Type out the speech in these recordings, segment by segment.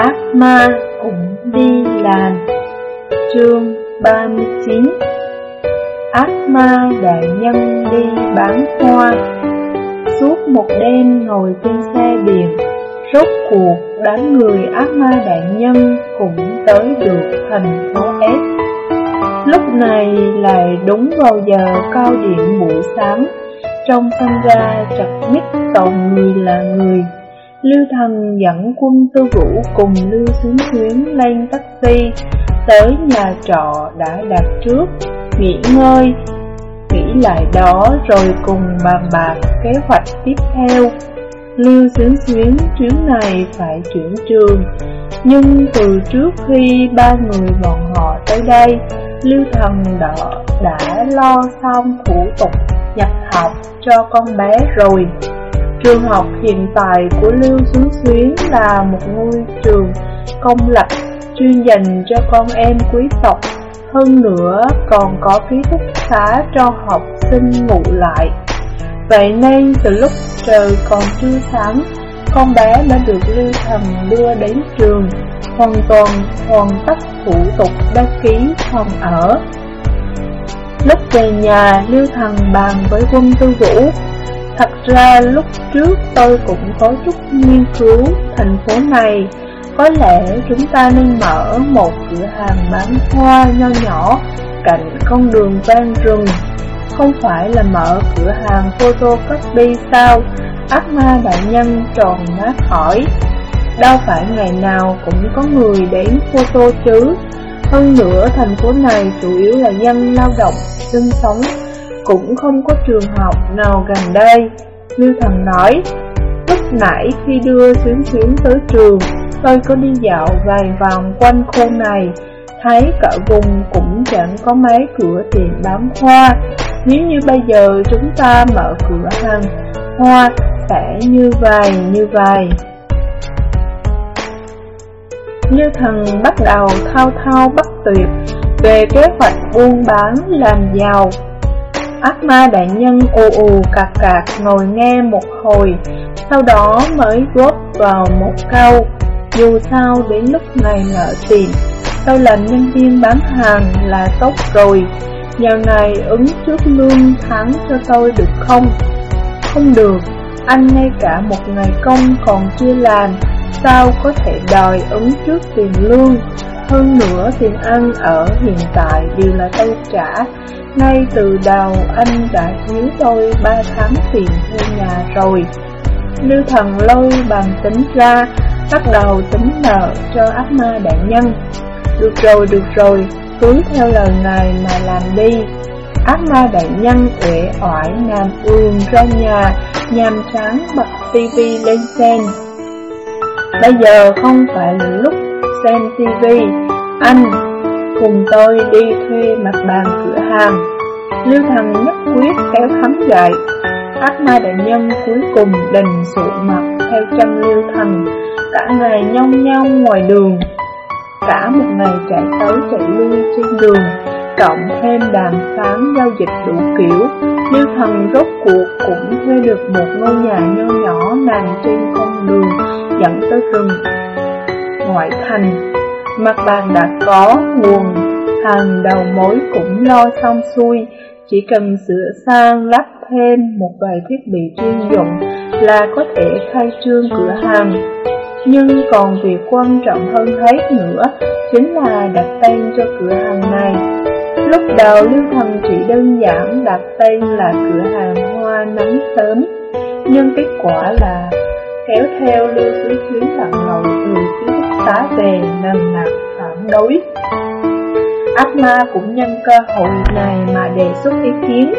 Ác ma cũng đi làm. Chương 39 Ác ma đại nhân đi bán hoa. Suốt một đêm ngồi trên xe điện, Rốt cuộc đám người ác ma đại nhân cũng tới được thành phố S. Lúc này lại đúng vào giờ cao điểm buổi sáng, Trong sân ga chặt nhất toàn người là người Lưu Thần dẫn quân tư vũ cùng Lưu Xuống Xuyến lên taxi Tới nhà trọ đã đặt trước. Nghỉ ngơi Nghĩ lại đó rồi cùng bàn bạc kế hoạch tiếp theo. Lưu Xuyến Xuyến chuyến này phải chuyển trường Nhưng từ trước khi ba người bọn họ tới đây Lưu Thần đã, đã lo xong thủ tục nhập học cho con bé rồi. Trường học hiện tại của Lưu Xuân Xuyến là một ngôi trường công lập chuyên dành cho con em quý tộc. Hơn nữa còn có ký túc xá cho học sinh ngủ lại. Vậy nên từ lúc trời còn chưa sáng Con bé đã được Lưu Thần đưa đến trường Hoàn toàn hoàn tất thủ tục đăng ký phòng ở. Lúc về nhà, Lưu Thần bàn với quân tư vũ Thật ra lúc trước tôi cũng có chút nghiên cứu thành phố này. Có lẽ chúng ta nên mở một cửa hàng bán hoa nho nhỏ cạnh con đường ven rừng. Không phải là mở cửa hàng photocopy sao? Ác ma đại nhân tròn mát hỏi. Đâu phải ngày nào cũng có người đến photo chứ. Hơn nữa thành phố này chủ yếu là dân lao động, sinh sống cũng không có trường học nào gần đây. Lưu Thần nói, lúc nãy khi đưa Xuyến Xuyến tới trường, tôi có đi dạo vài vòng quanh khu này, thấy cả vùng cũng chẳng có mấy cửa tiệm bán hoa. Nếu như bây giờ chúng ta mở cửa hàng hoa, sẽ như vậy, như vậy. Như thần bắt đầu thao thao bất tuyệt về kế hoạch buôn bán làm giàu Ác ma đại nhân ù ù cạc cạc ngồi nghe một hồi, sau đó mới góp vào một câu. Dù sao đến lúc này nợ tiền, tôi làm nhân viên bán hàng là tốt rồi. Giờ này ứng trước lương tháng cho tôi được không? Không được, anh ngay cả một ngày công còn chưa làm, sao có thể đòi ứng trước tiền lương? Hơn nữa tiền ăn ở hiện tại đều là tôi trả ngay từ đầu anh đã thiếu tôi ba tháng tiền thuê nhà rồi. Lưu thần lôi bàn tính ra Bắt đầu tính nợ cho ác ma đại nhân. Được rồi, được rồi Cứ theo lời ngài mà làm đi. Ác ma đại nhân uể oải nằm ương ra nhà Nhàm chán bật tivi lên xem Bây giờ không phải là lúc xem tivi Anh cùng tôi đi thuê mặt bàn cửa hàng. Lưu Thần nhất quyết kéo khắm dậy. Ác ma đại nhân cuối cùng đành sụ mặt theo chân Lưu Thần, cả ngày nhông nhông ngoài đường. Cả một ngày chạy tới chạy lui trên đường, cộng thêm đàm phán giao dịch đủ kiểu, Lưu Thần rốt cuộc cũng thuê được một ngôi nhà nho nhỏ nằm trên con đường dẫn tới rừng ngoại thành. Mặt bàn đã có nguồn hàng đầu mối cũng lo xong xuôi, chỉ cần sửa sang lắp thêm một vài thiết bị chuyên dụng là có thể khai trương cửa hàng. Nhưng còn việc quan trọng hơn hết nữa chính là đặt tên cho cửa hàng này. Lúc đầu Lưu Thần chỉ đơn giản đặt tên là cửa hàng hoa nắng sớm, nhưng kết quả là kéo theo Lưu Xứ Xuyến lặng lầu từ phía xá về nần nặng phản đối. Ác ma cũng nhân cơ hội này mà đề xuất ý kiến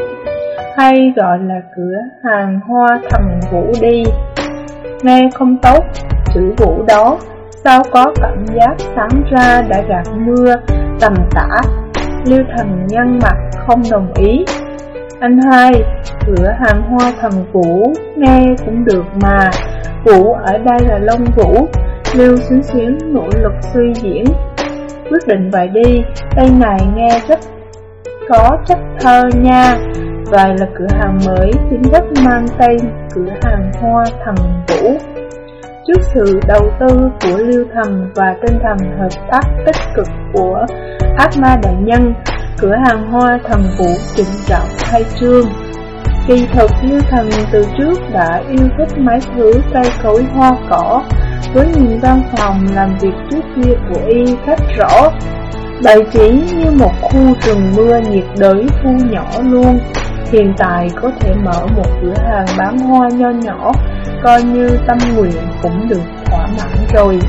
Hay gọi là cửa hàng hoa thần vũ đi Nghe không tốt, chữ vũ đó Sao có cảm giác sáng ra đã gạt mưa, tầm tả Lưu thần nhân mặt không đồng ý Anh hai, cửa hàng hoa thần vũ nghe cũng được mà Vũ ở đây là Long Vũ Lưu xuyến xuyến nỗ lực suy diễn. Quyết định vậy đi Tên này nghe rất có chất thơ nha. Vậy là cửa hàng mới chính thức mang tên cửa hàng hoa thần vũ. Trước sự đầu tư của Lưu Thần và tinh thần hợp tác tích cực của Ác Ma Đại Nhân, cửa hàng hoa thần vũ trịnh trọng khai trương. Kỳ thực Lưu Thần từ trước đã yêu thích mấy thứ cây cối hoa cỏ, với nhìn văn phòng làm việc trước kia của y rất rõ. Đại chỉ như một khu rừng mưa nhiệt đới thu nhỏ luôn. Hiện tại có thể mở một cửa hàng bán hoa nho nhỏ, coi như tâm nguyện cũng được thỏa mãn rồi.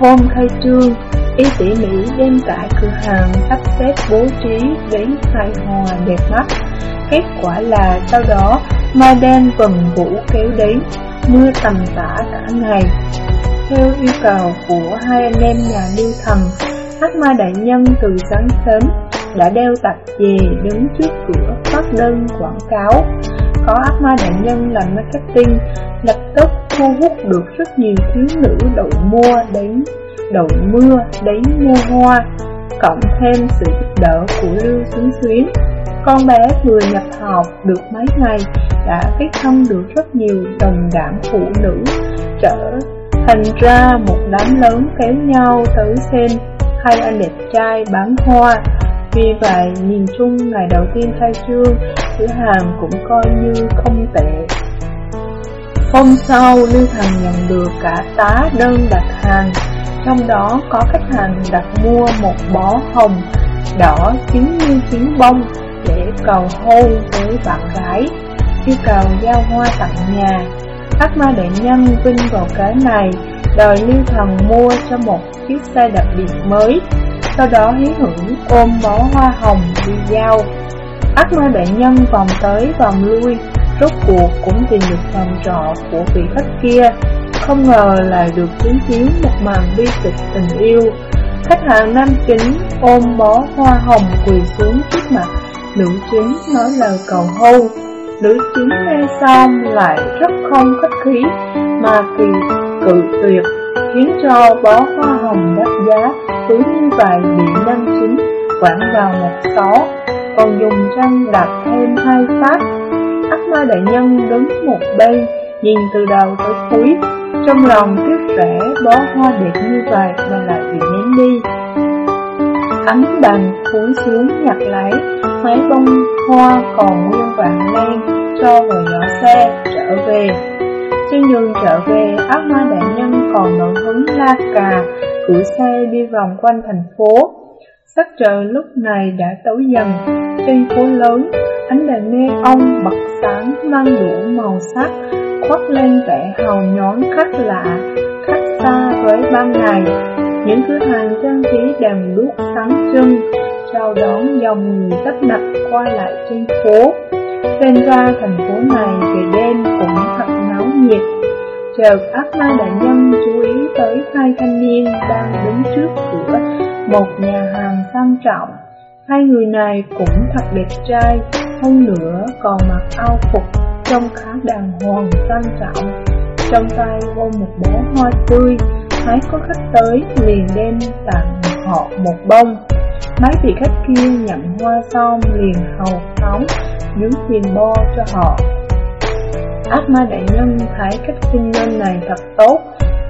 Hôm khai trương, y tỉ mỉ đem cả cửa hàng sắp xếp bố trí đến hài hòa đẹp mắt. Kết quả là sau đó, mai đen vần vũ kéo đến, mưa tầm tã cả ngày. Theo yêu cầu của hai anh em nhà lưu thần, Hát ma đại nhân từ sáng sớm đã đeo tạp dề đứng trước cửa phát đơn quảng cáo. Có ác ma đại nhân làm marketing, lập tức thu hút được rất nhiều thiếu nữ đậu mua đến đậu mưa đến mua hoa, cộng thêm sự giúp đỡ của Lưu Xuyến Xuyến. Con bé vừa nhập học được mấy ngày đã kết thân được rất nhiều đồng đảm phụ nữ, trở thành ra một đám lớn kéo nhau tới xem hai anh đẹp trai bán hoa. Vì vậy, nhìn chung ngày đầu tiên khai trương, cửa hàng cũng coi như không tệ. Hôm sau, Lưu Thần nhận được cả tá đơn đặt hàng, trong đó có khách hàng đặt mua một bó hồng đỏ chính như chiến bông để cầu hôn với bạn gái, yêu cầu giao hoa tặng nhà. Ác ma đại nhân vinh vào cái này, đòi Lưu Thần mua cho một chiếc xe đặc biệt mới, sau đó hí hưởng ôm bó hoa hồng đi giao. Ác ma đại nhân vòng tới vòng lui, rốt cuộc cũng tìm được phòng trọ của vị khách kia, không ngờ lại được chứng kiến một màn bi kịch tình yêu. Khách hàng nam chính ôm bó hoa hồng quỳ xuống trước mặt, nữ chính nói lời cầu hôn. Nữ chính nghe xong lại rất không khách khí, mà kỳ cự tuyệt khiến cho bó hoa hồng đắt giá cứ như vậy bị nam chính quảng vào một xó, còn dùng răng đặt thêm hai phát. Ác ma đại nhân đứng một bên, nhìn từ đầu tới cuối, trong lòng tiếc rẻ bó hoa đẹp như vậy mà lại bị ném đi. Ánh đành cúi xuống nhặt lấy mấy bông hoa còn nguyên vàng lên cho người nhỏ xe trở về. Trên đường trở về, ác ma đại nhân còn nổi hứng la cà, cưỡi xe đi vòng quanh thành phố. Sắc trời lúc này đã tối dần, trên phố lớn, ánh đèn neon ông bật sáng mang đủ màu sắc, khoác lên vẻ hào nhón khác lạ, khác xa với ban ngày. Những cửa hàng trang trí đèn đuốc sáng trưng, chào đón dòng người tấp nập qua lại trên phố. Xem ra thành phố này về đêm cũng thật náo nhiệt. Chợt ác ma đại nhân chú ý tới hai thanh niên đang đứng trước cửa một nhà hàng sang trọng. Hai người này cũng thật đẹp trai, hơn nữa còn mặc ao phục trông khá đàng hoàng sang trọng. Trong tay ôm một bó hoa tươi, thấy có khách tới liền đem tặng họ một bông. Mấy vị khách kia nhận hoa xong liền hầu phóng đứng tiền bo cho họ. Ác ma đại nhân thấy cách kinh doanh này thật tốt,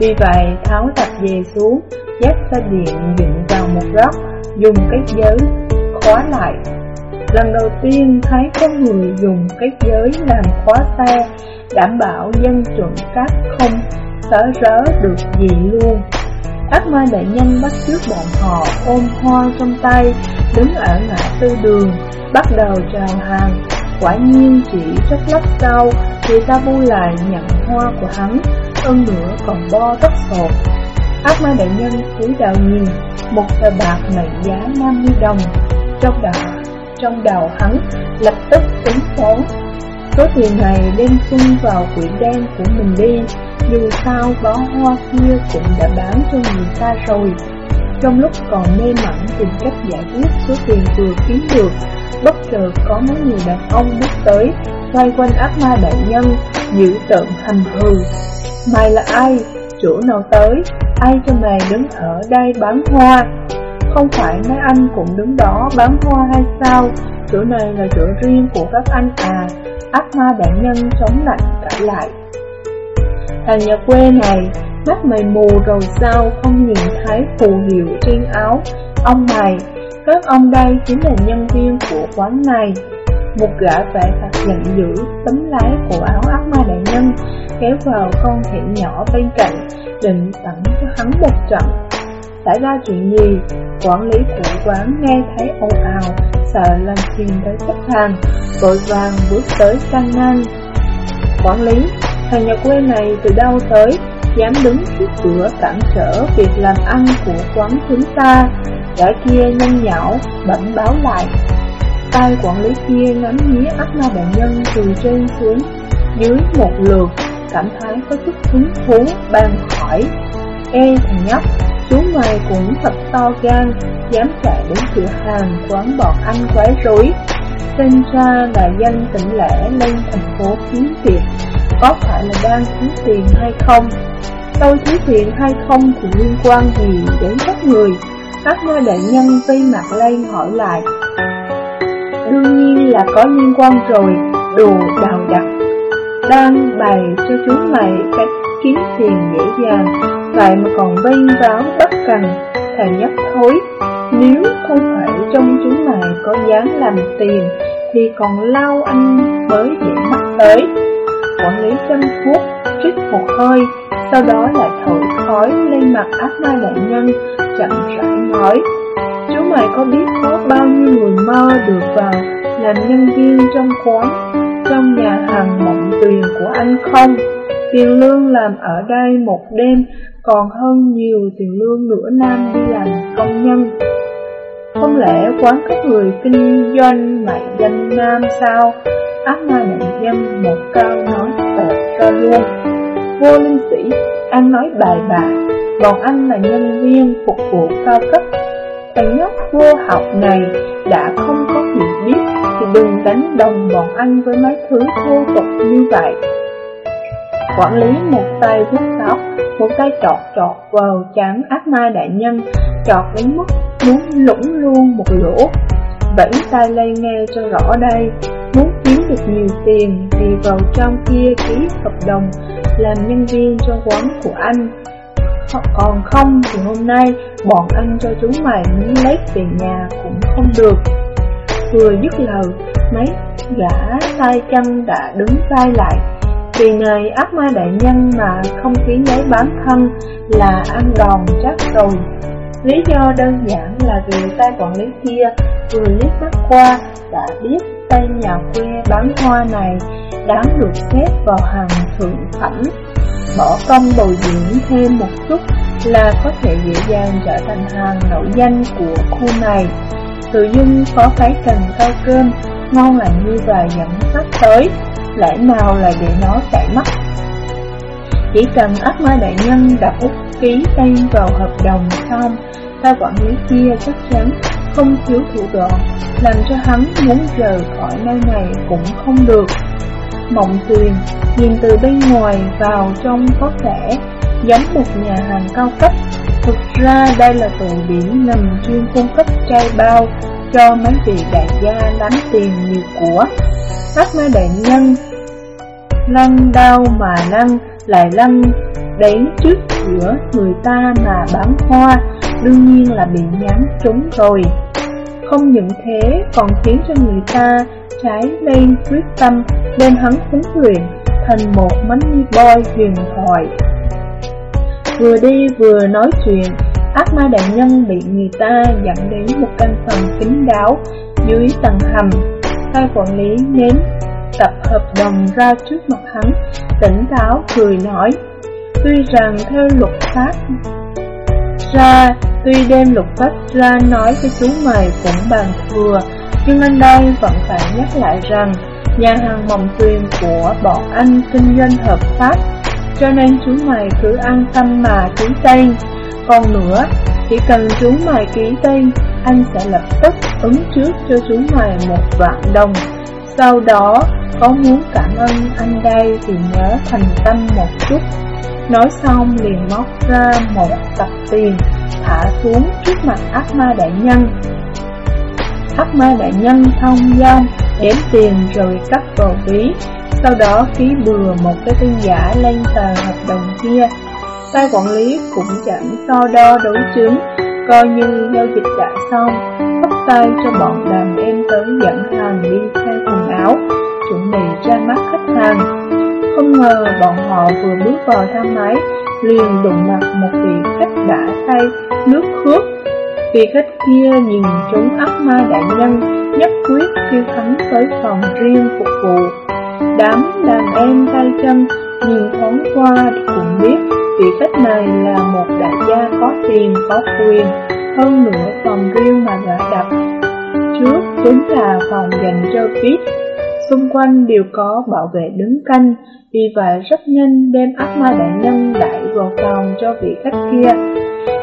vì vậy tháo tập về xuống, dắt xe điện dựng vào một góc, dùng cái giới khóa lại. Lần đầu tiên thấy có người dùng cái giới làm khóa xe, đảm bảo dân chuẩn các không sở rớ được gì luôn. Ác ma đại nhân bắt trước bọn họ ôm hoa trong tay, đứng ở ngã tư đường, bắt đầu chào hàng. Quả nhiên chỉ rất lát sau, thì ta vui lại nhận hoa của hắn, hơn nữa còn bo tất sột. Ác ma đại nhân cúi đầu nhìn, một tờ bạc mệnh giá 50 đồng, trong đầu, trong đầu hắn lập tức tính toán. Số tiền này đem xung vào quỹ đen của mình đi, dù sao bó hoa kia cũng đã bán cho người ta rồi. Trong lúc còn mê mẩn tìm cách giải quyết số tiền vừa kiếm được, bất chợt có mấy người đàn ông bước tới, xoay quanh ác ma đại nhân, giữ tợn hành hừ. Mày là ai? Chỗ nào tới? Ai cho mày đứng ở đây bán hoa? Không phải mấy anh cũng đứng đó bán hoa hay sao? Chỗ này là chỗ riêng của các anh à, ác ma đại nhân chống lạnh cãi lại. Thằng nhà quê này, mắt mày mù rồi sao không nhìn thấy phù hiệu trên áo Ông mày, các ông đây chính là nhân viên của quán này Một gã vẻ mặt giận dữ, tấm lái của áo ác ma đại nhân Kéo vào con hẻm nhỏ bên cạnh, định tặng cho hắn một trận Xảy ra chuyện gì? Quản lý của quán nghe thấy ồn ào, sợ làm phiền tới khách hàng, vội vàng bước tới can ngăn. Quản lý, thằng nhà quê này từ đâu tới, dám đứng trước cửa cản trở việc làm ăn của quán chúng ta. Gã kia nhanh nhảo bẩm báo lại. Tay quản lý kia ngắm nghía ấp ma bệnh nhân từ trên xuống dưới một lượt, cảm thấy có chút hứng thú, bàn khỏi. Ê thằng nhóc, Chú mày cũng thật to gan, dám chạy đến cửa hàng quán bọn anh quái rối. Sinh ra là dân tỉnh lẻ lên thành phố kiếm việc, có phải là đang thiếu tiền hay không? Tôi thiếu tiền hay không thì liên quan gì đến các người? Các nơi đại nhân vây mặt lên hỏi lại. Đương nhiên là có liên quan rồi, đồ đào đặt. Đang bày cho chúng mày cách kiếm tiền dễ dàng, Vậy mà còn vây váo bất cần, Thầy nhấp thối Nếu không phải trong chúng mày có dáng làm tiền Thì còn lao anh mới dễ mắt tới Quản lý chăm thuốc, Trích một hơi, Sau đó lại thổi khói lên mặt ác ma đại nhân, Chậm rãi nói, Chú mày có biết có bao nhiêu người mơ được vào Làm nhân viên trong quán, Trong nhà hàng mộng tuyền của anh không Tiền lương làm ở đây một đêm, còn hơn nhiều tiền lương nửa năm đi làm công nhân. Không lẽ quán các người kinh doanh mại danh nam sao? Ác ma đại dâm một câu nói tệ cho luôn. Vô linh sĩ, anh nói bài bà, bọn anh là nhân viên phục vụ cao cấp. Thằng nhóc vô học này đã không có hiểu biết thì đừng đánh đồng bọn anh với mấy thứ thô tục như vậy. Quản lý một tay vuốt tóc, một tay chọt chọt vào chán ác ma đại nhân, chọt đến mức muốn lũng luôn một lỗ. Vẫy tay lây nghe cho rõ đây, được nhiều tiền thì vào trong kia ký hợp đồng làm nhân viên cho quán của anh. Còn không thì hôm nay bọn anh cho chúng mày muốn lấy về nhà cũng không được. Vừa dứt lời, mấy gã tay chân đã đứng vai lại vì này ác ma đại nhân mà không ký giấy bán thân là ăn đòn chắc rồi Lý do đơn giản là vì tay quản lý kia vừa liếc mắt qua đã biết tay nhà quê bán hoa này đáng được xếp vào hàng thượng phẩm Bỏ công bồi dưỡng thêm một chút là có thể dễ dàng trở thành hàng nổi danh của khu này Tự dưng có cái cần cao cơm ngon lành như và dẫn khách tới lẽ nào là để nó chạy mất. Chỉ cần ác ma đại nhân đập út ký tên vào hợp đồng xong, ta quản lý kia chắc chắn không thiếu thủ đoạn, làm cho hắn muốn rời khỏi nơi này cũng không được. Mộng tuyền nhìn từ bên ngoài vào trong có vẻ giống một nhà hàng cao cấp. Thực ra đây là tụ điểm nằm chuyên cung cấp chai bao cho mấy vị đại gia lắm tiền nhiều của. Các ma đại nhân lăn đau mà lăn lại lăn đến trước giữa người ta mà bán hoa, đương nhiên là bị nhắm trúng rồi. Không những thế còn khiến cho người ta trái lên quyết tâm đem hắn huấn luyện thành một money boy huyền thoại. Vừa đi vừa nói chuyện, ác ma đại nhân bị người ta dẫn đến một căn phòng kín đáo dưới tầng hầm. Tay quản lý ném tập hợp đồng ra trước mặt hắn, tỉnh táo cười nói, tuy rằng theo luật pháp ra, tuy đem lục pháp ra nói với chú mày cũng bằng thừa, nhưng anh đây vẫn phải nhắc lại rằng, nhà hàng mồng tuyền của bọn anh kinh doanh hợp pháp, cho nên chú mày cứ an tâm mà ký tên. Còn nữa, chỉ cần chú mày ký tên, anh sẽ lập tức ứng trước cho chú mày một vạn đồng. Sau đó, có muốn cảm ơn anh đây thì nhớ thành tâm một chút Nói xong liền móc ra một tập tiền Thả xuống trước mặt ác ma đại nhân Ác ma đại nhân thông dong Đếm tiền rồi cắt vào ví sau đó ký bừa một cái tin giả lên tờ hợp đồng kia. Tay quản lý cũng chẳng so đo đối chứng, coi như giao dịch đã xong, bắt tay cho bọn đàn em tới dẫn hàng đi thay quần áo, chuẩn bị ra mắt khách hàng. Không ngờ bọn họ vừa bước vào thang máy, liền đụng mặt một vị khách đã say nước khước. Vị khách kia nhìn chúng ác ma đại nhân, nhất quyết kêu hắn tới phòng riêng phục vụ. Đám đàn em tay chân nhìn thoáng qua cũng biết vị khách này là một đại gia có tiền có quyền, hơn nữa phòng riêng mà đã đặt. Trước chính là phòng dành cho VIP, xung quanh đều có bảo vệ đứng canh, vì vậy rất nhanh đem ác ma đại nhân đẩy vào phòng cho vị khách kia.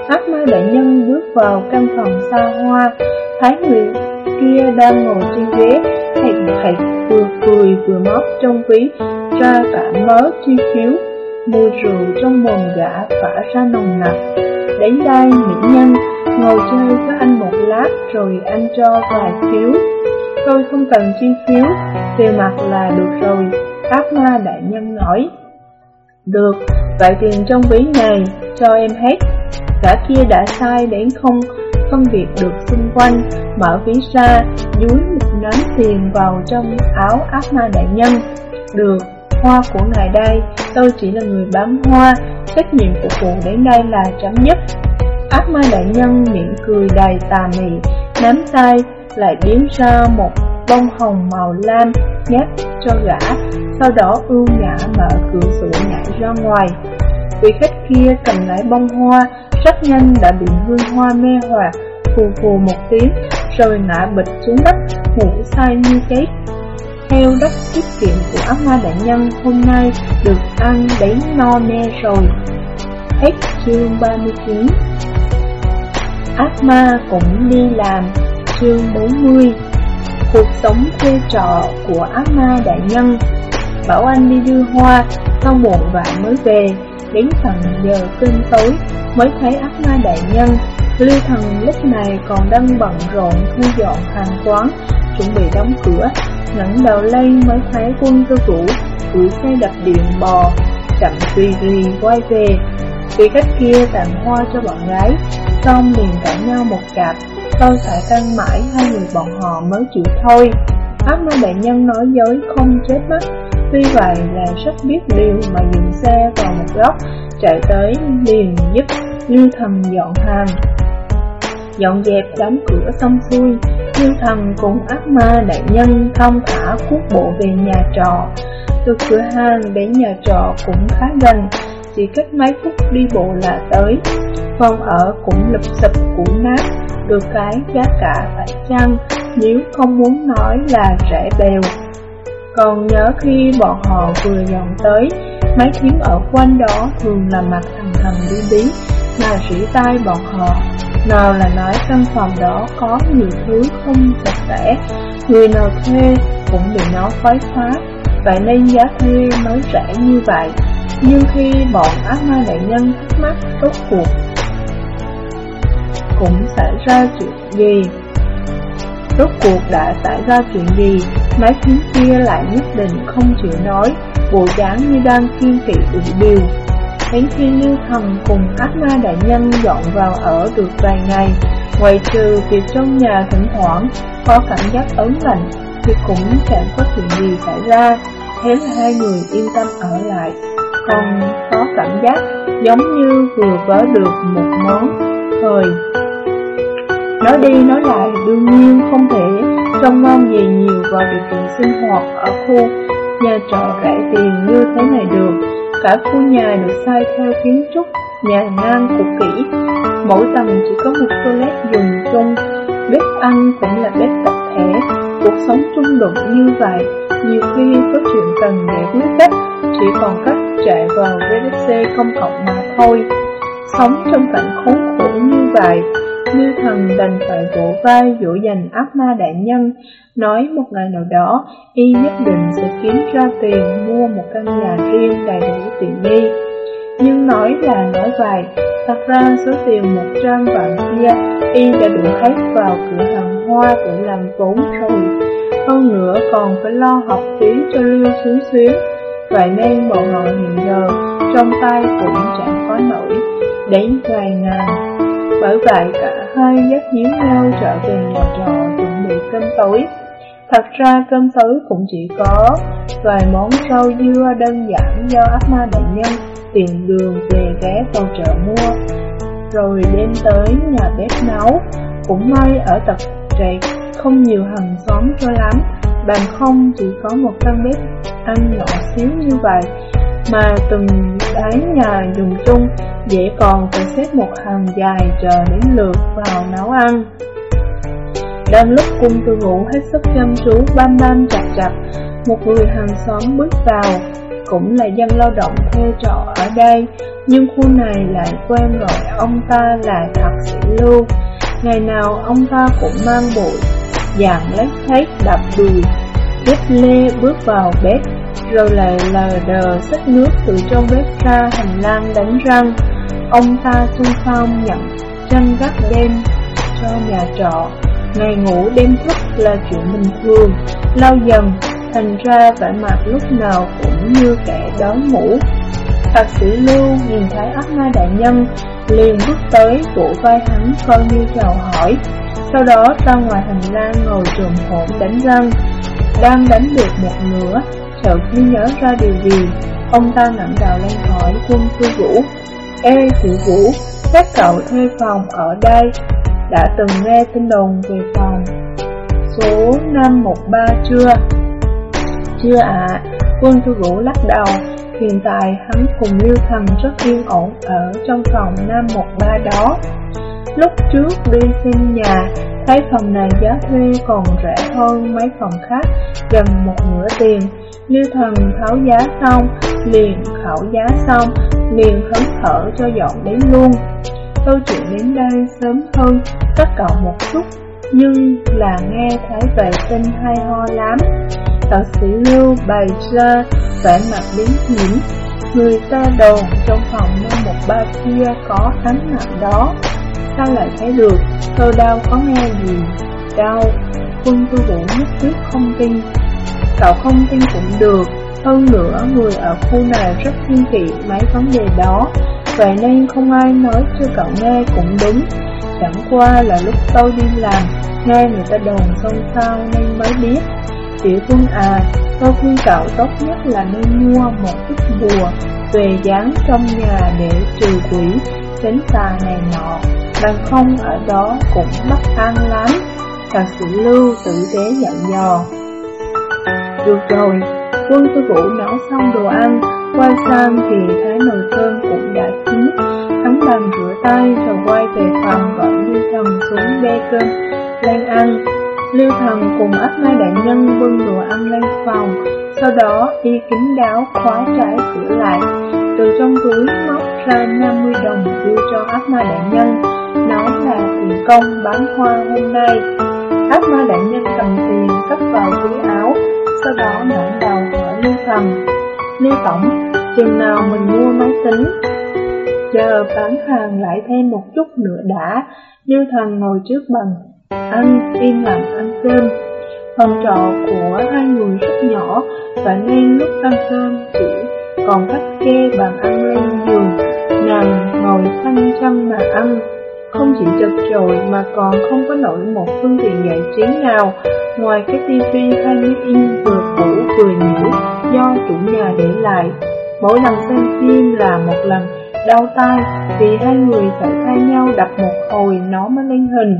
Ác ma đại nhân bước vào căn phòng xa hoa, thấy người kia đang ngồi trên ghế, thịt thịt vừa cười vừa móc trong ví ra cả mớ chi phiếu, mùi rượu trong mồm gã phả ra nồng nặc. Đến đây mỹ nhân ngồi chơi với anh một lát rồi anh cho vài phiếu. Tôi không cần chi phiếu, tiền mặt là được rồi, ác ma đại nhân nói. Được, vậy tiền trong ví này cho em hết. Gã kia đã sai đến không phân biệt được xung quanh, mở ví ra, dúi một nắm tiền vào trong áo ác ma đại nhân. Được, hoa của ngài đây, tôi chỉ là người bán hoa, trách nhiệm phục vụ đến đây là chấm dứt. Ác ma đại nhân miệng cười đầy tà mị, nắm tay lại biến ra một bông hồng màu lam nhét cho gã, sau đó ưu nhã mở cửa sổ nhảy ra ngoài. Vị khách kia cầm lấy bông hoa, rất nhanh đã bị hương hoa mê hoặc, phù phù một tiếng, rồi ngã bịch xuống đất, ngủ say như chết. Theo đất tiết kiệm của ác ma đại nhân hôm nay được ăn đến no nê rồi. Hết chương 39 Ác ma cũng đi làm chương 40 Cuộc sống thuê trọ của ác ma đại nhân. Bảo anh đi đưa hoa, sau muộn vạn mới về. Đến tận giờ cơm tối mới thấy ác ma đại nhân. Lưu thần lúc này còn đang bận rộn thu dọn hàng quán Chuẩn bị đóng cửa. Ngẩng đầu lên mới thấy quân cơ vũ Cưỡi xe đập điện bò Chậm tùy tùy quay về. Vì cách kia tặng hoa cho bọn gái Xong liền cãi nhau một cặp. Tôi phải căng mãi, hai người bọn họ mới chịu thôi. Ác ma đại nhân nói dối không chết mắt. Tuy vậy là rất biết điều mà dừng xe vào một góc, Chạy tới liền giúp Lưu Thần dọn hàng. Dọn dẹp đóng cửa xong xuôi, Lưu Thần cùng ác ma đại nhân thông thả cuốc bộ về nhà trọ. Từ cửa hàng đến nhà trọ cũng khá gần, Chỉ cách mấy phút đi bộ là tới. Phòng ở cũng lụp sụp cũ nát. Được cái giá cả phải chăng Nếu không muốn nói là rẻ bèo còn nhớ khi bọn họ vừa dọn tới, mấy tiếng ở quanh đó thường là mặt thầm thầm đi bí, mà rỉ tai bọn họ. Nào là nói căn phòng đó có nhiều thứ không sạch sẽ, người nào thuê cũng bị nó phái phá, vậy nên giá thuê mới rẻ như vậy. Nhưng khi bọn ác ma đại nhân thắc mắc rốt cuộc cũng xảy ra chuyện gì? Rốt cuộc đã xảy ra chuyện gì? Máy khiến kia lại nhất định không chịu nói. Bộ dáng như đang kiên kỵ đủ điều. Đến khi Lưu Thần cùng ác ma đại nhân dọn vào ở được vài ngày Ngoài trừ việc trong nhà thỉnh thoảng có cảm giác ớn lạnh, Thì cũng chẳng có chuyện gì xảy ra. Thế là hai người yên tâm ở lại. Còn có cảm giác giống như vừa vớ được một món thời Nói đi nói lại đương nhiên không thể trông mong gì nhiều vào điều kiện sinh hoạt ở khu nhà trọ rẻ tiền như thế này được. Cả khu nhà được xây theo kiến trúc nhà ngang cục kỹ, mỗi tầng chỉ có một toilet dùng chung, bếp ăn cũng là bếp tập thể. Cuộc sống trung đụng như vậy, nhiều khi có chuyện cần giải quyết cách, chỉ còn cách chạy vào VDC công cộng mà thôi. Sống trong cảnh khốn khổ như vậy, Lưu thần đành phải vỗ vai dỗ dành ác ma đại nhân, nói một ngày nào đó, y nhất định sẽ kiếm ra tiền mua một căn nhà riêng đầy đủ tiện nghi. Nhưng nói là nói vậy, thật ra số tiền 100 vạn kia, y đã đủ hết vào cửa hàng hoa để làm vốn rồi. hơn nữa còn phải lo học phí cho Lưu xứ Xuyến. Vậy nên bọn họ hiện giờ trong tay cũng chẳng có nổi đến vài ngàn. Bởi vậy cả hai dắt díu nhau trở về nhà trọ chuẩn bị cơm tối. Thật ra cơm tối cũng chỉ có vài món rau dưa đơn giản do ác ma đại nhân tiền đường về ghé vào chợ mua. Rồi đem tới nhà bếp nấu, cũng may ở tập trệt không nhiều hàng xóm cho lắm, bàn không chỉ có một căn bếp ăn nhỏ xíu như vậy, mà từng cái nhà dùng chung dễ còn phải xếp một hàng dài chờ đến lượt vào nấu ăn. Đang lúc cung tư ngủ hết sức chăm chú bam bam chặt chặt, một người hàng xóm bước vào, cũng là dân lao động thuê trọ ở đây, nhưng khu này lại quen gọi ông ta là thạc sĩ lưu. Ngày nào ông ta cũng mang bụi, dạng lấy thét đập đùi, Bếp lê bước vào bếp, rồi lại lờ đờ xách nước từ trong bếp ra hành lang đánh răng. Ông ta xung phong nhận tranh gác đêm cho nhà trọ. Ngày ngủ đêm thức là chuyện bình thường, lâu dần, thành ra vẻ mặt lúc nào cũng như kẻ đói ngủ. Thạc sĩ Lưu nhìn thấy ác ma đại nhân, liền bước tới vỗ vai hắn coi như chào hỏi. Sau đó ra ngoài hành lang ngồi trồm hổn đánh răng. Đang đánh được một nửa, chợt như nhớ ra điều gì, ông ta ngẩng đầu lên hỏi quân sư vũ. Ê, sư vũ, các cậu thuê phòng ở đây, đã từng nghe tin đồn về phòng số 513 chưa? Chưa ạ, à, quân Thư vũ lắc đầu, hiện tại hắn cùng lưu Thần rất yên ổn ở trong phòng 513 đó. Lúc trước đi xin nhà, thấy phòng này giá thuê còn rẻ hơn mấy phòng khác, gần một nửa tiền. Lưu thần tháo giá xong, liền khảo giá xong, liền hấn thở cho dọn đến luôn. Câu chuyện đến đây sớm hơn các cậu một chút, nhưng là nghe thấy vệ tinh hay ho lắm. Tờ sĩ lưu bày ra vẻ mặt biến hiểm, người ta đồn trong phòng mua một ba kia có khánh nặng đó. Sao lại thấy được, tôi đâu có nghe gì đâu Quân tư vũ nhất quyết không tin Cậu không tin cũng được. Hơn nữa người ở khu này rất thiên kỵ mấy vấn đề đó. Vậy nên không ai nói cho cậu nghe cũng đúng. Chẳng qua là lúc tôi đi làm Nghe người ta đồn xôn xao nên mới biết. Tiểu quân à, tôi khuyên cậu tốt nhất là nên mua một ít bùa Về dán trong nhà để trừ quỷ, tránh tà này nọ. Bằng không ở đó cũng bất an lắm. Thật sự lưu tử tế dặn dò. Được rồi, quân tư vũ nấu xong đồ ăn, quay sang thì thấy nồi cơm cũng đã chín. Hắn bàn rửa tay rồi quay về phòng gọi Lưu Thần xuống bê cơm lên ăn. Lưu Thần cùng Áp mai đại nhân bưng đồ ăn lên phòng, sau đó y kính đáo khóa trái cửa lại. Từ trong túi móc ra 50 đồng đưa cho Áp ma đại nhân nói là tiền công bán hoa hôm nay. Ác ma đại nhân cầm tiền cất vào túi áo, Thầm. Lưu Tổng, chừng nào mình mua máy tính? Chờ bán hàng lại thêm một chút nữa đã, Lưu Thần ngồi trước bàn ăn, im lặng ăn cơm. Phòng trọ của hai người rất nhỏ, và nên lúc ăn cơm chỉ còn cách kê bàn ăn lên giường, nằm ngồi xanh chăm mà ăn. Không chỉ chật chội mà còn không có nổi một phương tiện giải trí nào ngoài cái tivi hai mươi in vừa cũ cười nhiễu do chủ nhà để lại. Mỗi lần xem phim là một lần đau tai vì hai người phải thay nhau đập một hồi nó mới lên hình.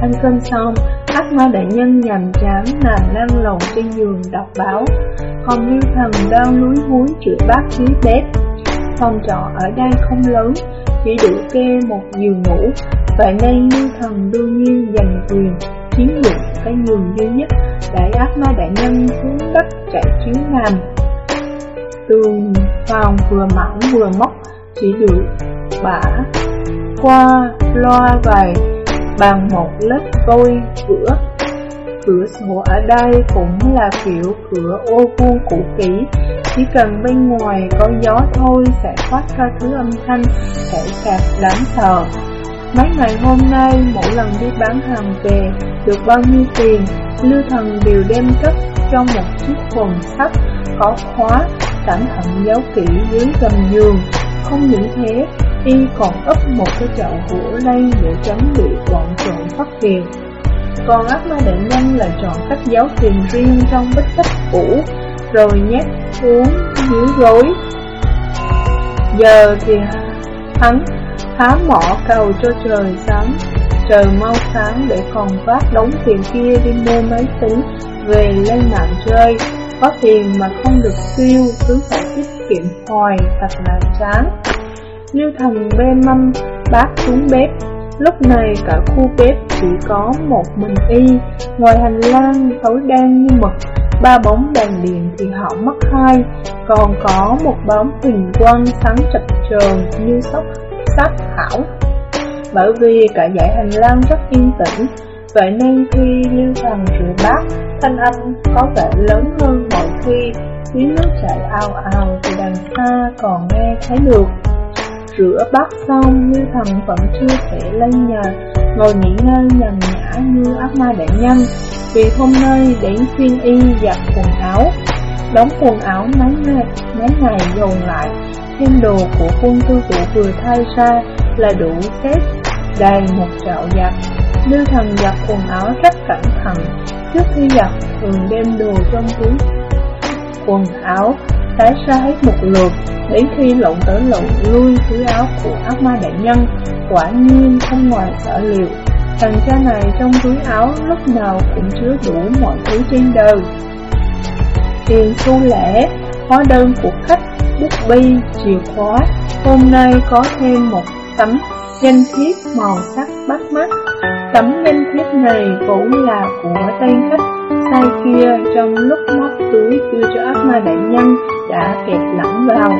Ăn cơm xong, ác ma đại nhân nhằm chán nằm lăn lộn trên giường đọc báo, còn Lưu Thần đang lúi húi chửi bác dưới bếp. Phòng trọ ở đây không lớn, chỉ đủ kê một giường ngủ, vậy nên Lưu Thần đương nhiên giành quyền chiến lược cái nhường duy nhất để ác ma đại nhân xuống đất chạy chuyến nam Tường phòng vừa mỏng vừa móc, chỉ được bả qua loa vài bằng một lớp vôi cửa Cửa sổ ở đây cũng là kiểu cửa ô vuông cũ kỹ, chỉ cần bên ngoài có gió thôi sẽ phát ra thứ âm thanh sẽ cạp đáng sợ. Mấy ngày hôm nay, mỗi lần đi bán hàng về, được bao nhiêu tiền, Lưu Thần đều đem cất trong một chiếc quần sắt có khóa, cẩn thận giấu kỹ dưới gầm giường. Không những thế, y còn ấp một cái chậu gỗ đây để tránh bị bọn trộm phát hiện. Còn ác ma đại nhân là chọn cách giấu tiền riêng trong bích sách cũ, rồi nhét xuống dưới gối. Giờ thì hắn phá mỏ cầu cho trời sáng, trời mau sáng để còn vác đống tiền kia đi mua máy tính về lên mạng chơi. Có tiền mà không được tiêu, cứ phải tiết kiệm hoài, thật là chán. Lưu thần bê mâm, bát xuống bếp, Lúc này cả khu bếp chỉ có một mình y Ngoài hành lang tối đen như mực Ba bóng đèn điện thì họ mất hai Còn có một bóng hình quang sáng chập chờn như sóc sát thảo Bởi vì cả dãy hành lang rất yên tĩnh Vậy nên khi Lưu Thần rửa bát Thanh âm có vẻ lớn hơn mọi khi. Tiếng nước chảy ào ào từ đằng xa còn nghe thấy được. Rửa bát xong như thần vẫn chưa thể lên nhà Ngồi nghỉ ngơi nhằn nhã như ác ma đại nhân. Vì hôm nay đến xuyên y giặt quần áo. Đóng quần áo mấy ngày, mấy ngày dồn lại Thêm đồ của quân tư vũ vừa thay ra là đủ xếp đầy một chậu giặt Lưu thần giặt quần áo rất cẩn thận. Trước khi giặt thường đem đồ trong túi quần áo Tái ra hết một lượt Đến khi lộn tới lộn lui túi áo của ác ma đại nhân Quả nhiên không ngoài sở liệu. Thằng cha này trong túi áo lúc nào cũng chứa đủ mọi thứ trên đời. Tiền xu lẻ, hóa đơn của khách, bút bi, chìa khóa Hôm nay có thêm một tấm danh thiếp màu sắc bắt mắt Tấm danh thiếp này cũng là của tên khách sai kia trong lúc móc túi đưa cho ác ma đại nhân đã kẹp lẫn vào.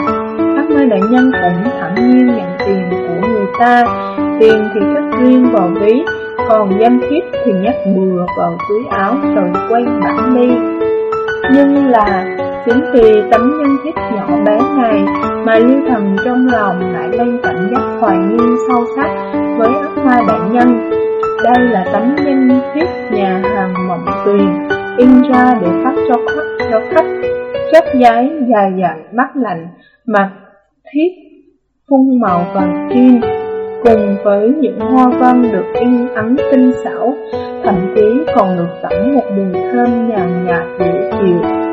Ác ma đại nhân cũng thẳng nhiên nhận tiền của người ta, tiền thì cất riêng vào ví, còn danh thiếp thì nhắc bừa vào túi áo rồi quay bản đi. Nhưng là chính vì tấm nhân thiết nhỏ bé này mà lưu thần trong lòng lại lên cảm giác hoài nghi sâu sắc với ác ma đại nhân. Đây là tấm nhân thiết nhà hàng mộng tuyền in ra để phát cho khách, cho khách chất giấy dài dặn mắt lạnh, mặt thiết phun màu vàng kim, cùng với những hoa văn được in ấn tinh xảo, thậm chí còn được tẩm một mùi thơm nhàn nhạt dễ chịu.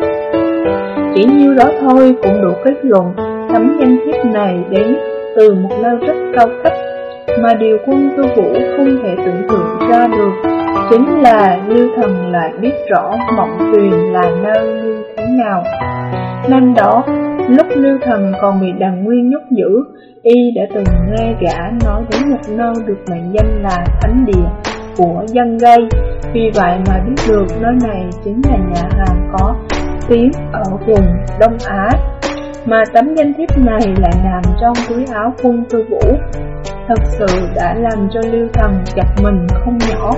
Chỉ nhiêu đó thôi cũng đủ kết luận tấm danh thiếp này đến từ một nơi rất cao cấp mà điều quân tư vũ không thể tưởng tượng ra được chính là Lưu Thần lại biết rõ mộng tuyền là nơi như thế nào. Năm đó, lúc Lưu Thần còn bị đàn nguyên nhốt giữ, y đã từng nghe gã nói đến một nơi được mệnh danh là thánh địa của dân gây. Vì vậy mà biết được nơi này chính là nhà hàng có tiếng ở vùng Đông Á. Mà tấm danh thiếp này lại nằm trong túi áo quân tư vũ Thật sự đã làm cho Lưu Thần chặt mình không nhỏ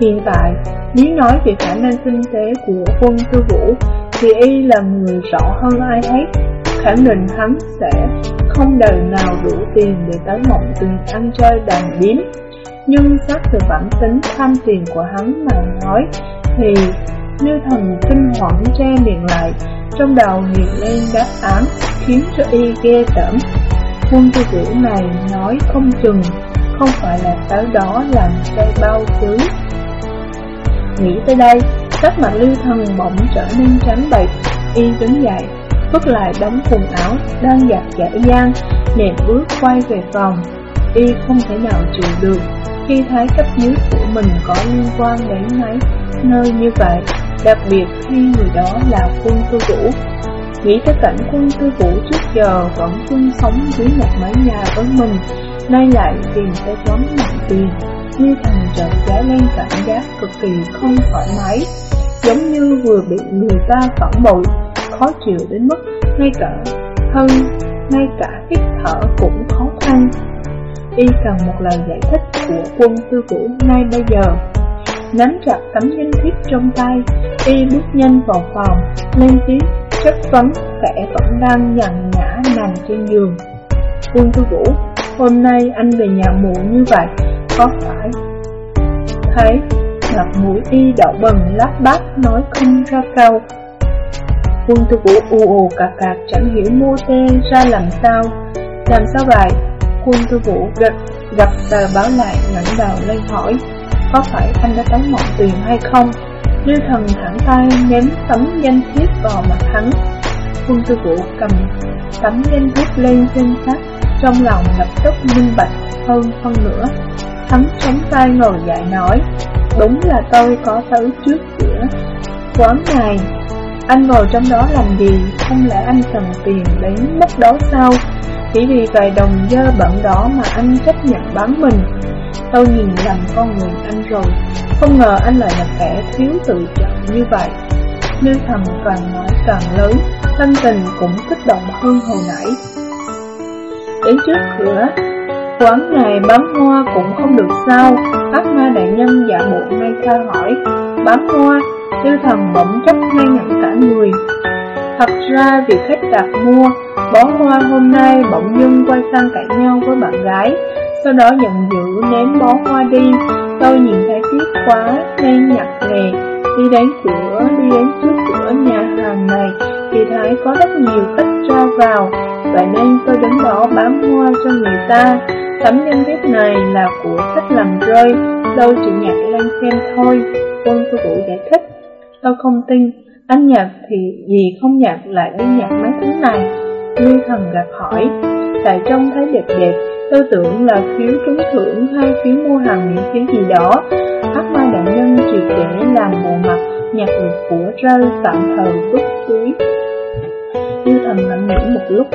Hiện tại, nếu nói về khả năng kinh tế của quân tư vũ, thì y là người rõ hơn ai hết, khẳng định hắn sẽ không đời nào đủ tiền để tới mộng tuyền ăn chơi đàn điếm. Nhưng xác từ bản tính tham tiền của hắn mà nói, thì như thần kinh hoảng che miệng lại, trong đầu hiện lên đáp án, khiến cho y ghê tởm. Quân tư tử này nói không chừng, không phải là tới đó làm say bao chứ. Nghĩ tới đây, sắc mặt lưu thần bỗng trở nên trắng bệch, y đứng dậy, vứt lại đống quần áo đang giặt giải gian, nệm bước quay về phòng. Y không thể nào chịu được khi thấy cấp dưới của mình có liên quan đến mấy nơi như vậy, đặc biệt khi người đó là quân tư vũ. Nghĩ tới cảnh quân tư vũ trước giờ vẫn chung sống dưới một mái nhà với mình, nay lại tìm tới quán nặng tiền như thằng chợt trái lên cảm giác cực kỳ không thoải mái, giống như vừa bị người ta phản bội, khó chịu đến mức ngay cả thân, ngay cả hít thở cũng khó khăn. Y cần một lời giải thích của quân tư vũ ngay bây giờ. Nắm chặt tấm danh thiếp trong tay, Y bước nhanh vào phòng, lên tiếng chất vấn kẻ vẫn đang nhằn nhã nằm trên giường. Quân tư vũ, hôm nay anh về nhà muộn như vậy, có phải Thấy mặt mũi y đậu bần lát bát nói không ra câu Quân tư vũ ù ù cạc cạc chẳng hiểu mua tê ra làm sao Làm sao vậy? Quân tư vũ gật gặp tờ báo lại ngẩng đầu lên hỏi Có phải anh đã tống mộng tiền hay không? Lưu thần thẳng tay ném tấm danh thiếp vào mặt hắn. Quân tư vũ cầm tấm danh thiếp lên trên sát Trong lòng lập tức minh bạch hơn phân nữa Hắn chống tay ngồi dậy nói, Đúng là tôi có tới trước cửa. Quán này, Anh ngồi trong đó làm gì? Không lẽ anh cần tiền đến mất đó sao? Chỉ vì vài đồng dơ bận đó mà anh chấp nhận bán mình. Tôi nhìn lầm con người anh rồi. Không ngờ anh lại là kẻ thiếu tự trọng như vậy. Lưu thầm càng nói càng lớn, Tâm tình cũng kích động hơn hồi nãy. Đến trước cửa, Quán này bán hoa cũng không được sao. Ác ma đại nhân giả bộ ngay tha hỏi, Bán hoa? Lưu thần bỗng chấp ngay ngẩn cả người. Thật ra việc khách đặt mua, Bó hoa hôm nay bỗng dưng quay sang cãi nhau với bạn gái, Sau đó giận dữ ném bó hoa đi. Tôi nhìn thấy tiếc quá nên nhặt về Đi đến cửa, đi đến trước cửa nhà hàng này Thì thấy có rất nhiều khách ra vào. Vậy nên tôi đến đó bán hoa cho người ta. Tấm nhân viết này là của khách làm rơi. Tôi chỉ nhặt lên xem thôi. Quân sư vũ giải thích. Tôi không tin. Anh nhặt thì gì không nhặt lại đi nhặt mấy thứ này? Như thần gặp hỏi. Tại trong thấy đẹp đẹp. Tôi tưởng là phiếu trúng thưởng hay phiếu mua hàng miễn phí gì đó. Ác ma đại nhân triệt để làm bộ mặt Nhặt được của rơi tạm thời vứt túi Như thần ngẫm nghĩ một lúc,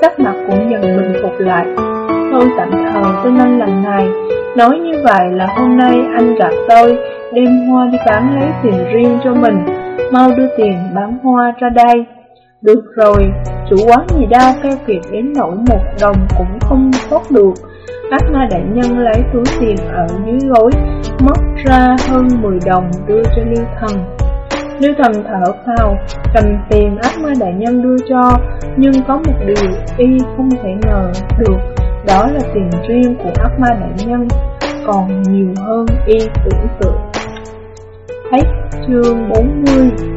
Sắc mặt cũng dần bình phục lại. Tôi tạm thờ tôi nên lần này Nói như vậy là hôm nay anh gặp tôi, Đem hoa đi bán lấy tiền riêng cho mình. Mau đưa tiền bán hoa ra đây. Được rồi, chủ quán gì đâu keo kiệt đến nỗi một đồng cũng không thoát được. Ác ma đại nhân lấy túi tiền ở dưới gối Móc ra hơn 10 đồng đưa cho Lưu Thần. Lưu Thần thở phào, cầm tiền ác ma đại nhân đưa cho Nhưng có một điều y không thể ngờ được Đó là tiền riêng của ác ma đại nhân Còn nhiều hơn y tưởng tượng. Hết chương 40